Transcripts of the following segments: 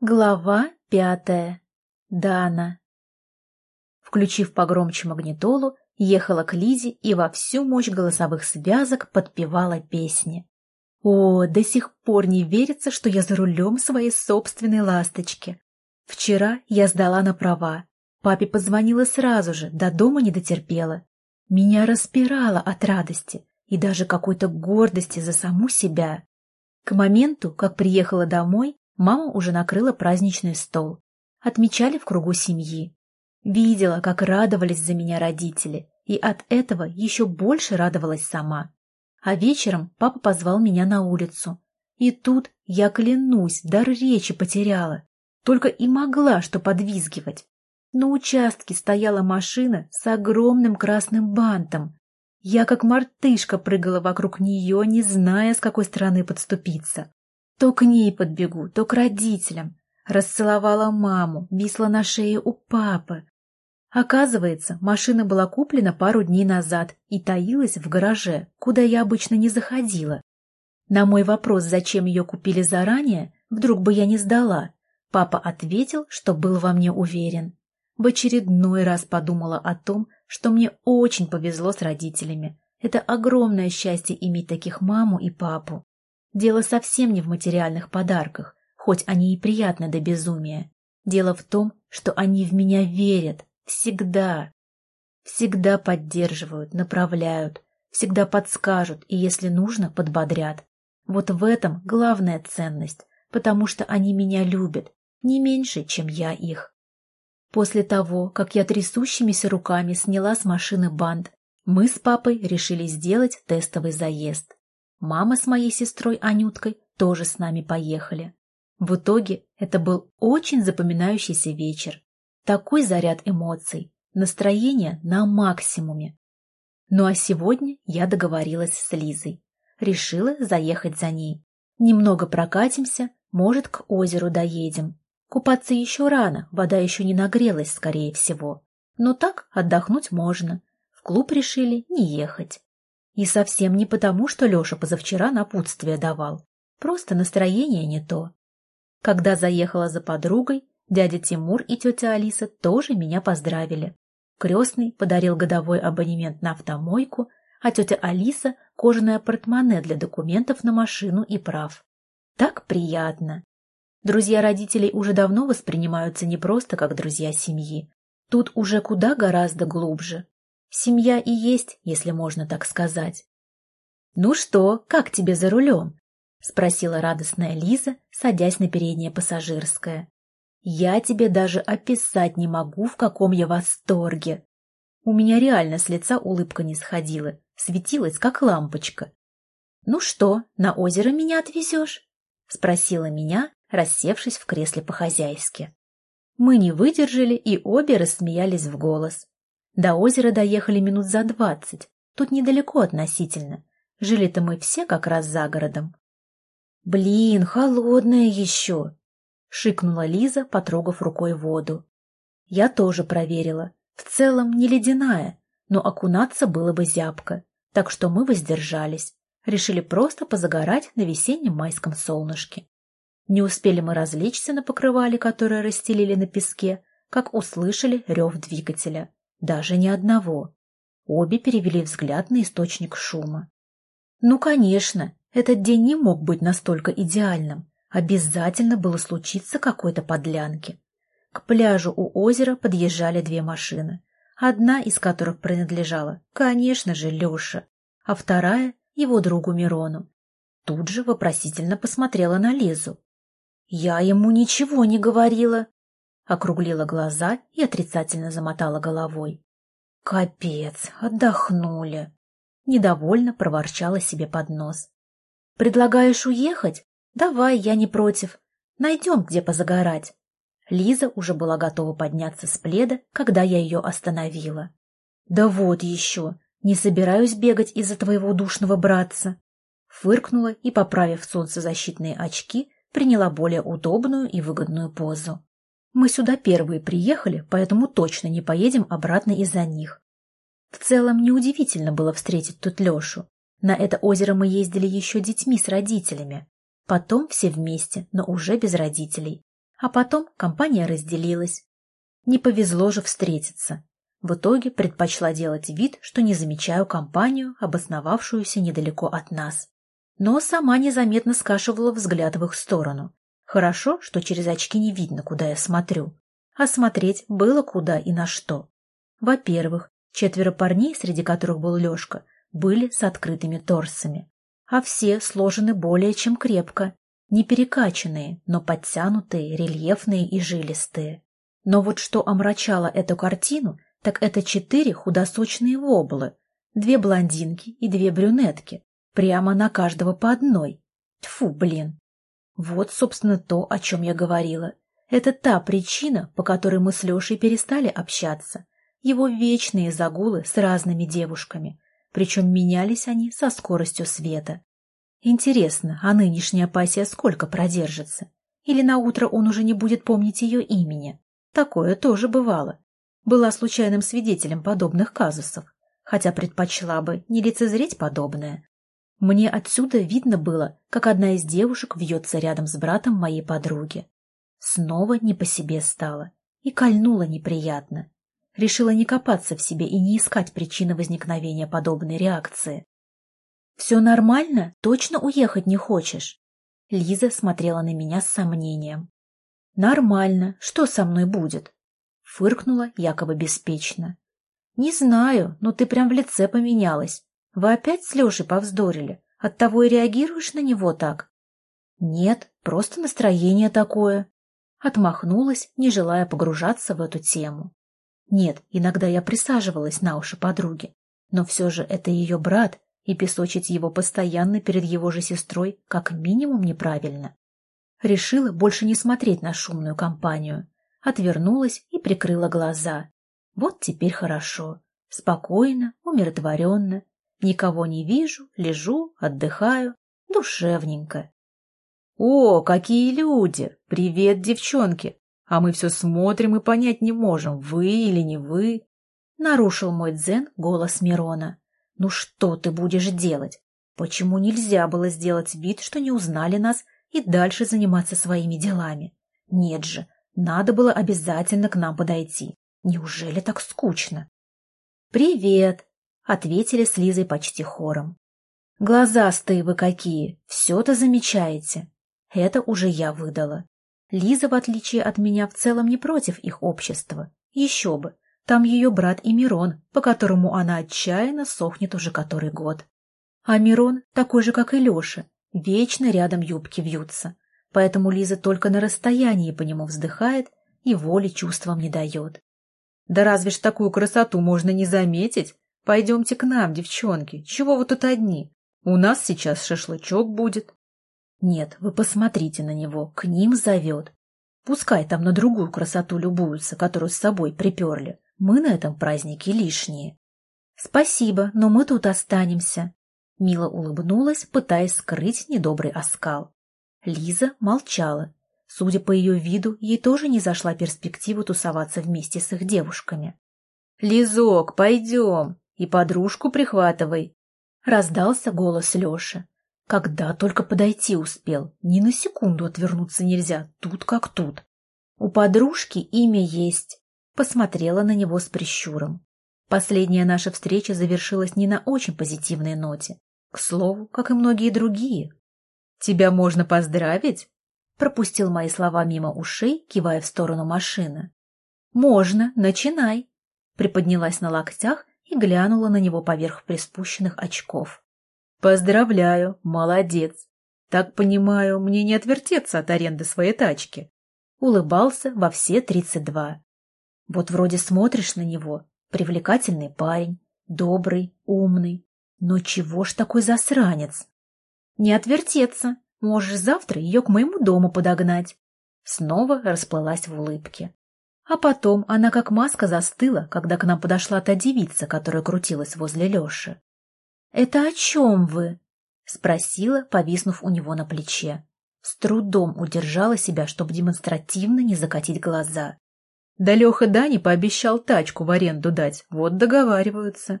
Глава пятая. Дана. Включив погромче магнитолу, ехала к Лизе и во всю мощь голосовых связок подпевала песни. О, до сих пор не верится, что я за рулем своей собственной ласточки. Вчера я сдала на права. Папе позвонила сразу же, до дома не дотерпела. Меня распирало от радости и даже какой-то гордости за саму себя. К моменту, как приехала домой, Мама уже накрыла праздничный стол. Отмечали в кругу семьи. Видела, как радовались за меня родители, и от этого еще больше радовалась сама. А вечером папа позвал меня на улицу. И тут, я клянусь, дар речи потеряла. Только и могла что подвизгивать. На участке стояла машина с огромным красным бантом. Я как мартышка прыгала вокруг нее, не зная, с какой стороны подступиться. То к ней подбегу, то к родителям. Расцеловала маму, висла на шее у папы. Оказывается, машина была куплена пару дней назад и таилась в гараже, куда я обычно не заходила. На мой вопрос, зачем ее купили заранее, вдруг бы я не сдала, папа ответил, что был во мне уверен. В очередной раз подумала о том, что мне очень повезло с родителями. Это огромное счастье иметь таких маму и папу. Дело совсем не в материальных подарках, хоть они и приятны до безумия. Дело в том, что они в меня верят. Всегда. Всегда поддерживают, направляют, всегда подскажут и, если нужно, подбодрят. Вот в этом главная ценность, потому что они меня любят, не меньше, чем я их. После того, как я трясущимися руками сняла с машины бант, мы с папой решили сделать тестовый заезд. Мама с моей сестрой Анюткой тоже с нами поехали. В итоге это был очень запоминающийся вечер. Такой заряд эмоций, настроение на максимуме. Ну а сегодня я договорилась с Лизой. Решила заехать за ней. Немного прокатимся, может, к озеру доедем. Купаться еще рано, вода еще не нагрелась, скорее всего. Но так отдохнуть можно. В клуб решили не ехать. И совсем не потому, что Леша позавчера напутствие давал. Просто настроение не то. Когда заехала за подругой, дядя Тимур и тетя Алиса тоже меня поздравили. Крестный подарил годовой абонемент на автомойку, а тетя Алиса – кожаное портмоне для документов на машину и прав. Так приятно. Друзья родителей уже давно воспринимаются не просто как друзья семьи. Тут уже куда гораздо глубже. Семья и есть, если можно так сказать. «Ну что, как тебе за рулем?» — спросила радостная Лиза, садясь на переднее пассажирское. «Я тебе даже описать не могу, в каком я восторге!» У меня реально с лица улыбка не сходила, светилась, как лампочка. «Ну что, на озеро меня отвезешь?» — спросила меня, рассевшись в кресле по-хозяйски. Мы не выдержали и обе рассмеялись в голос. До озера доехали минут за двадцать. Тут недалеко относительно. Жили-то мы все как раз за городом. «Блин, холодная еще!» — шикнула Лиза, потрогав рукой воду. Я тоже проверила. В целом не ледяная, но окунаться было бы зябко, так что мы воздержались. Решили просто позагорать на весеннем майском солнышке. Не успели мы развлечься на покрывале, которое расстелили на песке, как услышали рев двигателя. Даже ни одного. Обе перевели взгляд на источник шума. Ну, конечно, этот день не мог быть настолько идеальным. Обязательно было случиться какой-то подлянки. К пляжу у озера подъезжали две машины, одна из которых принадлежала, конечно же, Леше, а вторая — его другу Мирону. Тут же вопросительно посмотрела на Лизу. «Я ему ничего не говорила», округлила глаза и отрицательно замотала головой. «Капец, отдохнули!» Недовольно проворчала себе под нос. «Предлагаешь уехать? Давай, я не против. Найдем, где позагорать». Лиза уже была готова подняться с пледа, когда я ее остановила. «Да вот еще! Не собираюсь бегать из-за твоего душного братца!» Фыркнула и, поправив солнцезащитные очки, приняла более удобную и выгодную позу. Мы сюда первые приехали, поэтому точно не поедем обратно из-за них. В целом, неудивительно было встретить тут Лешу. На это озеро мы ездили еще детьми с родителями. Потом все вместе, но уже без родителей. А потом компания разделилась. Не повезло же встретиться. В итоге предпочла делать вид, что не замечаю компанию, обосновавшуюся недалеко от нас. Но сама незаметно скашивала взгляд в их сторону. Хорошо, что через очки не видно, куда я смотрю. А смотреть было куда и на что. Во-первых, четверо парней, среди которых был Лешка, были с открытыми торсами. А все сложены более чем крепко. Не перекачанные, но подтянутые, рельефные и жилистые. Но вот что омрачало эту картину, так это четыре худосочные воблы, две блондинки и две брюнетки, прямо на каждого по одной. Тьфу, блин. Вот, собственно, то, о чем я говорила. Это та причина, по которой мы с Лешей перестали общаться. Его вечные загулы с разными девушками. Причем менялись они со скоростью света. Интересно, а нынешняя пассия сколько продержится? Или на утро он уже не будет помнить ее имени? Такое тоже бывало. Была случайным свидетелем подобных казусов, хотя предпочла бы не лицезреть подобное. Мне отсюда видно было, как одна из девушек вьется рядом с братом моей подруги. Снова не по себе стало и кольнула неприятно. Решила не копаться в себе и не искать причины возникновения подобной реакции. «Все нормально? Точно уехать не хочешь?» Лиза смотрела на меня с сомнением. «Нормально. Что со мной будет?» Фыркнула якобы беспечно. «Не знаю, но ты прям в лице поменялась. Вы опять с Лешей повздорили? Оттого и реагируешь на него так?» «Нет, просто настроение такое». Отмахнулась, не желая погружаться в эту тему. Нет, иногда я присаживалась на уши подруги, но все же это ее брат, и песочить его постоянно перед его же сестрой как минимум неправильно. Решила больше не смотреть на шумную компанию. Отвернулась и прикрыла глаза. Вот теперь хорошо. Спокойно, умиротворенно. Никого не вижу, лежу, отдыхаю. Душевненько. «О, какие люди! Привет, девчонки! А мы все смотрим и понять не можем, вы или не вы!» Нарушил мой дзен голос Мирона. «Ну что ты будешь делать? Почему нельзя было сделать вид, что не узнали нас и дальше заниматься своими делами? Нет же, надо было обязательно к нам подойти. Неужели так скучно?» «Привет!» — ответили с Лизой почти хором. «Глазастые вы какие! Все-то замечаете!» Это уже я выдала. Лиза, в отличие от меня, в целом не против их общества. Еще бы, там ее брат и Мирон, по которому она отчаянно сохнет уже который год. А Мирон такой же, как и Леша, вечно рядом юбки вьются. Поэтому Лиза только на расстоянии по нему вздыхает и воли чувствам не дает. «Да разве ж такую красоту можно не заметить? Пойдемте к нам, девчонки, чего вы тут одни? У нас сейчас шашлычок будет». «Нет, вы посмотрите на него, к ним зовет. Пускай там на другую красоту любуются, которую с собой приперли. Мы на этом празднике лишние. Спасибо, но мы тут останемся. Мила улыбнулась, пытаясь скрыть недобрый оскал. Лиза молчала. Судя по ее виду, ей тоже не зашла перспектива тусоваться вместе с их девушками. «Лизок, пойдем! И подружку прихватывай!» Раздался голос Леши. Когда только подойти успел, ни на секунду отвернуться нельзя, тут как тут. У подружки имя есть, посмотрела на него с прищуром. Последняя наша встреча завершилась не на очень позитивной ноте. К слову, как и многие другие. «Тебя можно поздравить?» Пропустил мои слова мимо ушей, кивая в сторону машины. «Можно, начинай!» Приподнялась на локтях и глянула на него поверх приспущенных очков. «Поздравляю, молодец! Так понимаю, мне не отвертеться от аренды своей тачки!» Улыбался во все тридцать два. Вот вроде смотришь на него, привлекательный парень, добрый, умный. Но чего ж такой засранец? Не отвертеться, можешь завтра ее к моему дому подогнать. Снова расплылась в улыбке. А потом она как маска застыла, когда к нам подошла та девица, которая крутилась возле Леши. — Это о чем вы? — спросила, повиснув у него на плече. С трудом удержала себя, чтобы демонстративно не закатить глаза. Да Леха Дани пообещал тачку в аренду дать, вот договариваются.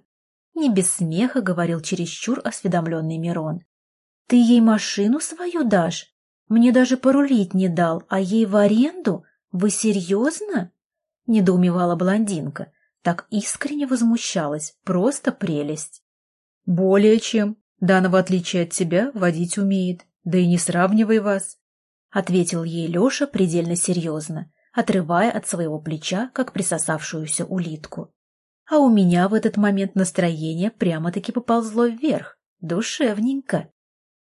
Не без смеха говорил чересчур осведомленный Мирон. Ты ей машину свою дашь? Мне даже порулить не дал, а ей в аренду? Вы серьезно?» — недоумевала блондинка. Так искренне возмущалась. Просто прелесть. «Более чем. Дана, в отличие от тебя, водить умеет. Да и не сравнивай вас», — ответил ей Леша предельно серьезно, отрывая от своего плеча, как присосавшуюся улитку. А у меня в этот момент настроение прямо-таки поползло вверх, душевненько.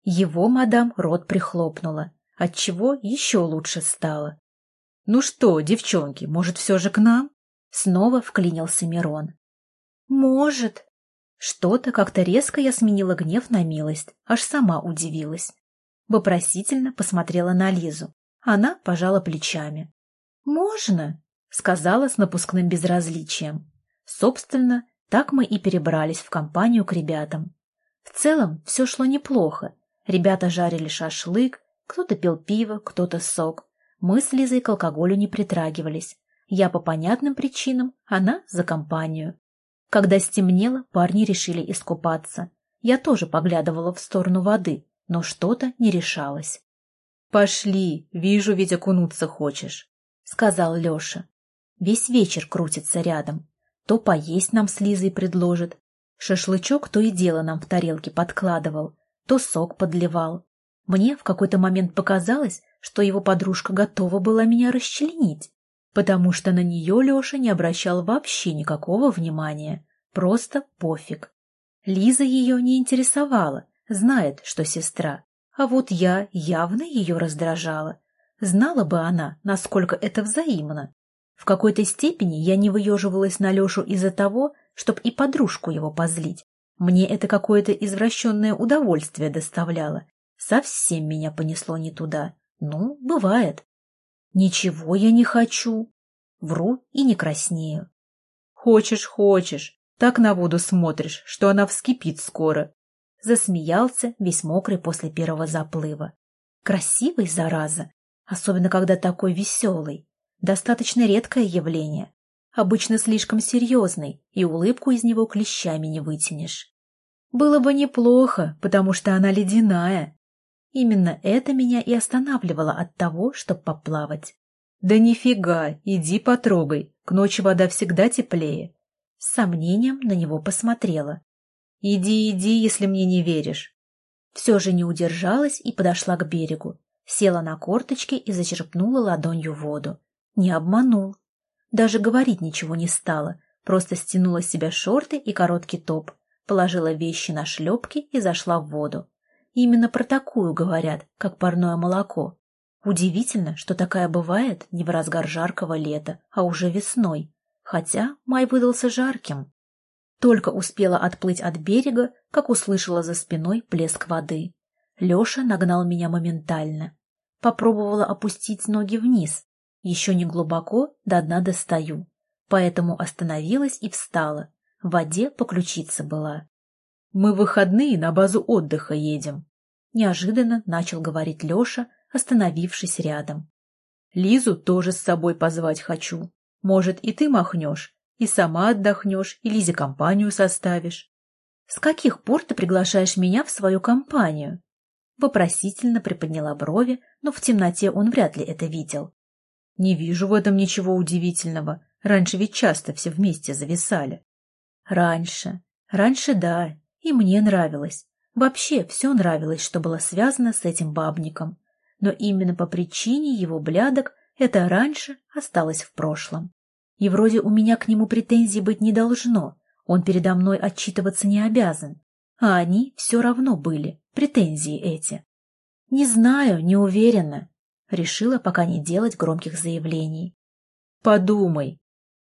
Его мадам рот прихлопнула, отчего еще лучше стало. «Ну что, девчонки, может, все же к нам?» Снова вклинился Мирон. «Может». Что-то как-то резко я сменила гнев на милость, аж сама удивилась. Вопросительно посмотрела на Лизу. Она пожала плечами. «Можно», — сказала с напускным безразличием. Собственно, так мы и перебрались в компанию к ребятам. В целом все шло неплохо. Ребята жарили шашлык, кто-то пил пиво, кто-то сок. Мы с Лизой к алкоголю не притрагивались. Я по понятным причинам, она за компанию. Когда стемнело, парни решили искупаться. Я тоже поглядывала в сторону воды, но что-то не решалось. «Пошли, вижу, ведь окунуться хочешь», — сказал Леша. Весь вечер крутится рядом. То поесть нам с Лизой предложит. Шашлычок то и дело нам в тарелке подкладывал, то сок подливал. Мне в какой-то момент показалось, что его подружка готова была меня расчленить потому что на нее Леша не обращал вообще никакого внимания, просто пофиг. Лиза ее не интересовала, знает, что сестра, а вот я явно ее раздражала. Знала бы она, насколько это взаимно. В какой-то степени я не выеживалась на Лешу из-за того, чтобы и подружку его позлить. Мне это какое-то извращенное удовольствие доставляло. Совсем меня понесло не туда. Ну, бывает. Ничего я не хочу. Вру и не краснею. Хочешь, хочешь. Так на воду смотришь, что она вскипит скоро. Засмеялся, весь мокрый после первого заплыва. Красивый, зараза. Особенно, когда такой веселый. Достаточно редкое явление. Обычно слишком серьезный, и улыбку из него клещами не вытянешь. Было бы неплохо, потому что она ледяная. Именно это меня и останавливало от того, чтобы поплавать. «Да нифига, иди потрогай, к ночи вода всегда теплее». С сомнением на него посмотрела. «Иди, иди, если мне не веришь». Все же не удержалась и подошла к берегу. Села на корточки и зачерпнула ладонью воду. Не обманул. Даже говорить ничего не стала, просто стянула с себя шорты и короткий топ, положила вещи на шлепки и зашла в воду. Именно про такую говорят, как парное молоко. Удивительно, что такая бывает не в разгар жаркого лета, а уже весной, хотя май выдался жарким. Только успела отплыть от берега, как услышала за спиной плеск воды. Леша нагнал меня моментально. Попробовала опустить ноги вниз. Еще не глубоко, до дна достаю. Поэтому остановилась и встала. В воде по ключице была. Мы в выходные на базу отдыха едем. Неожиданно начал говорить Леша, остановившись рядом. Лизу тоже с собой позвать хочу. Может, и ты махнешь, и сама отдохнешь, и Лизе компанию составишь. С каких пор ты приглашаешь меня в свою компанию? Вопросительно приподняла брови, но в темноте он вряд ли это видел. Не вижу в этом ничего удивительного. Раньше ведь часто все вместе зависали. Раньше. Раньше да, и мне нравилось. Вообще все нравилось, что было связано с этим бабником. Но именно по причине его блядок это раньше осталось в прошлом. И вроде у меня к нему претензий быть не должно, он передо мной отчитываться не обязан. А они все равно были, претензии эти. Не знаю, не уверена. Решила пока не делать громких заявлений. Подумай.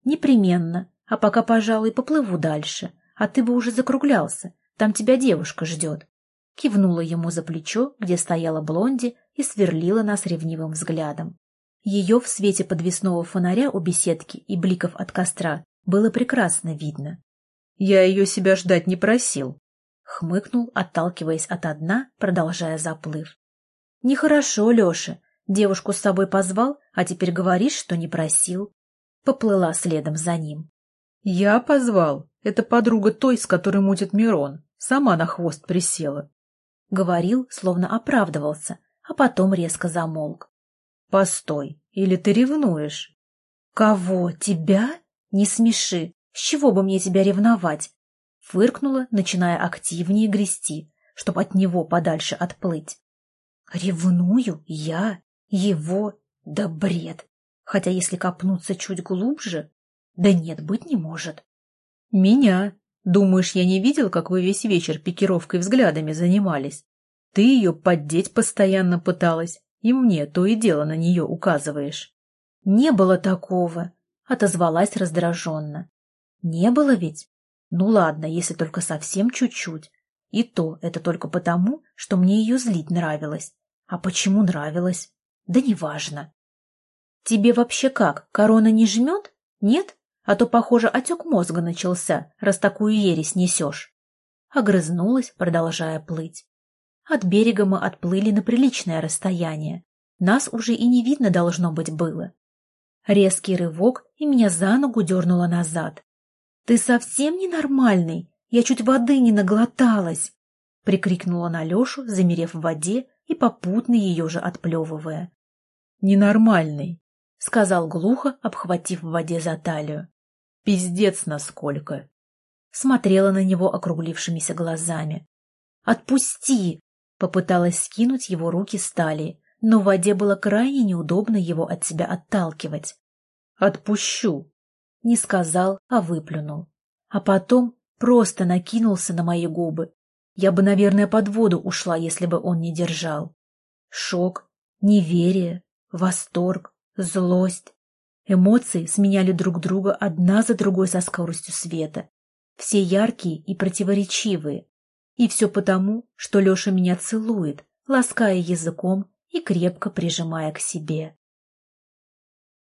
Непременно. А пока, пожалуй, поплыву дальше. А ты бы уже закруглялся. Там тебя девушка ждет. Кивнула ему за плечо, где стояла Блонди, и сверлила нас ревнивым взглядом. Ее в свете подвесного фонаря у беседки и бликов от костра было прекрасно видно. «Я ее себя ждать не просил», — хмыкнул, отталкиваясь от дна, продолжая заплыв. «Нехорошо, Леша. Девушку с собой позвал, а теперь говоришь, что не просил». Поплыла следом за ним. «Я позвал. Это подруга той, с которой мутит Мирон. Сама на хвост присела. Говорил, словно оправдывался, а потом резко замолк. «Постой, или ты ревнуешь?» «Кого? Тебя? Не смеши. С чего бы мне тебя ревновать?» Фыркнула, начиная активнее грести, чтобы от него подальше отплыть. «Ревную? Я? Его? Да бред! Хотя если копнуться чуть глубже, да нет, быть не может». «Меня? Думаешь, я не видел, как вы весь вечер пикировкой взглядами занимались? Ты ее поддеть постоянно пыталась, и мне то и дело на нее указываешь». «Не было такого», — отозвалась раздраженно. «Не было ведь? Ну ладно, если только совсем чуть-чуть. И то это только потому, что мне ее злить нравилось. А почему нравилось? Да неважно. Тебе вообще как, корона не жмет? Нет? А то, похоже, отек мозга начался, раз такую ересь несешь. Огрызнулась, продолжая плыть. От берега мы отплыли на приличное расстояние. Нас уже и не видно должно быть было. Резкий рывок, и меня за ногу дернуло назад. «Ты совсем ненормальный? Я чуть воды не наглоталась!» — прикрикнула на Лешу, замерев в воде и попутно ее же отплевывая. «Ненормальный!» — сказал глухо, обхватив в воде за талию. «Пиздец насколько!» Смотрела на него округлившимися глазами. «Отпусти!» — попыталась скинуть его руки с талии, но в воде было крайне неудобно его от себя отталкивать. «Отпущу!» Не сказал, а выплюнул. А потом просто накинулся на мои губы. Я бы, наверное, под воду ушла, если бы он не держал. Шок, неверие, восторг, злость. Эмоции сменяли друг друга одна за другой со скоростью света. Все яркие и противоречивые. И все потому, что Леша меня целует, лаская языком и крепко прижимая к себе.